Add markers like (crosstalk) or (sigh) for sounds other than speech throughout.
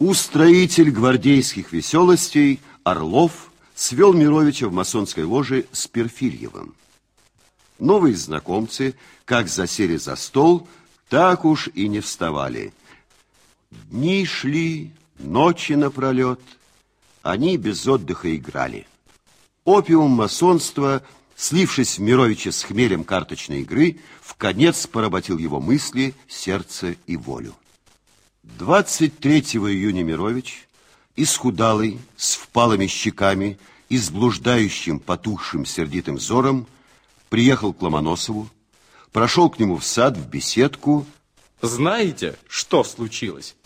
Устроитель гвардейских веселостей Орлов свел Мировича в масонской ложе с Перфильевым. Новые знакомцы, как засели за стол, так уж и не вставали. Дни шли, ночи напролет, они без отдыха играли. Опиум масонства, слившись в Мировича с хмелем карточной игры, в конец поработил его мысли, сердце и волю. 23 июня Мирович, исхудалый, с впалыми щеками и с блуждающим, потухшим, сердитым взором, приехал к Ломоносову, прошел к нему в сад, в беседку. Знаете, что случилось?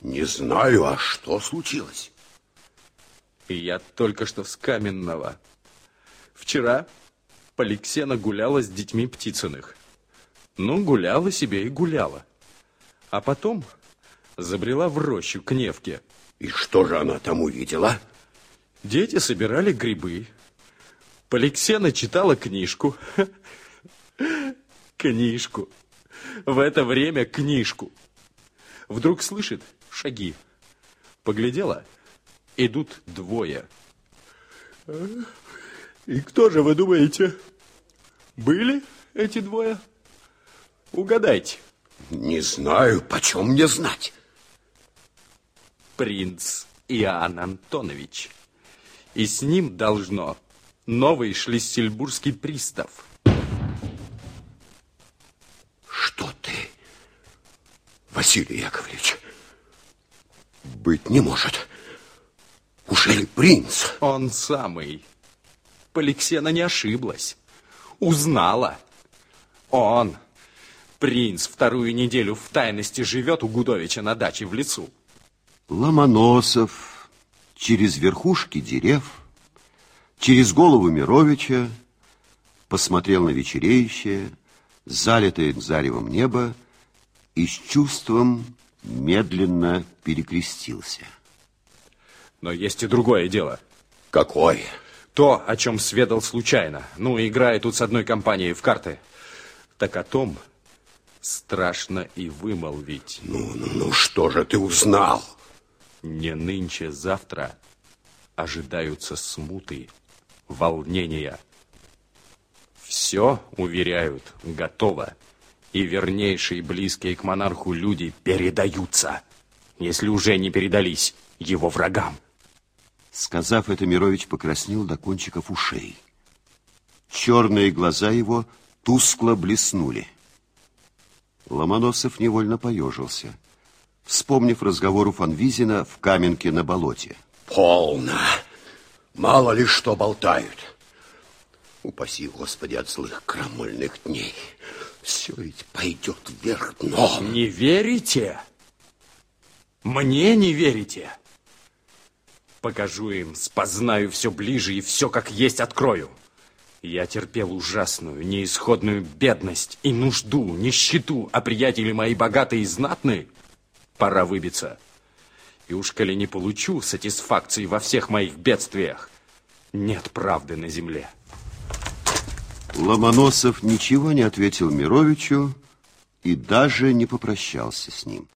Не знаю, а что случилось? Я только что с Каменного. Вчера Поликсена гуляла с детьми Птицыных. Ну, гуляла себе и гуляла. А потом забрела в рощу к Невке. И что же она там увидела? Дети собирали грибы. Поликсена читала книжку. (laughs) Книжку. В это время книжку. Вдруг слышит шаги. Поглядела, идут двое. И кто же, вы думаете, были эти двое? Угадайте. Не знаю, почем мне знать принц Иоанн Антонович. И с ним должно новый шлиссельбургский пристав. Что ты, Василий Яковлевич? Быть не может. Уже принц? Он самый. Поликсена не ошиблась. Узнала. Он, принц, вторую неделю в тайности живет у Гудовича на даче в лесу. Ломоносов через верхушки дерев, через голову Мировича посмотрел на вечереющее, залитое заревом небо и с чувством медленно перекрестился. Но есть и другое дело. Какое? То, о чем сведал случайно. Ну, играя тут с одной компанией в карты. Так о том страшно и вымолвить. Ну, ну, ну, что же ты узнал? Не нынче, завтра ожидаются смуты, волнения. Все, уверяют, готово. И вернейшие близкие к монарху люди передаются, если уже не передались его врагам. Сказав это, Мирович покраснел до кончиков ушей. Черные глаза его тускло блеснули. Ломоносов невольно поежился вспомнив разговор у Фанвизина в Каменке на болоте. Полно. Мало ли что болтают. Упаси, Господи, от злых крамольных дней. Все ведь пойдет вверх дном. Не верите? Мне не верите? Покажу им, спознаю все ближе и все как есть открою. Я терпел ужасную, неисходную бедность и нужду, нищету, а приятели мои богатые и знатные – пора выбиться. И уж коли не получу сатисфакции во всех моих бедствиях, нет правды на земле. Ломоносов ничего не ответил Мировичу и даже не попрощался с ним.